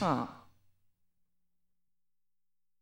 Oh.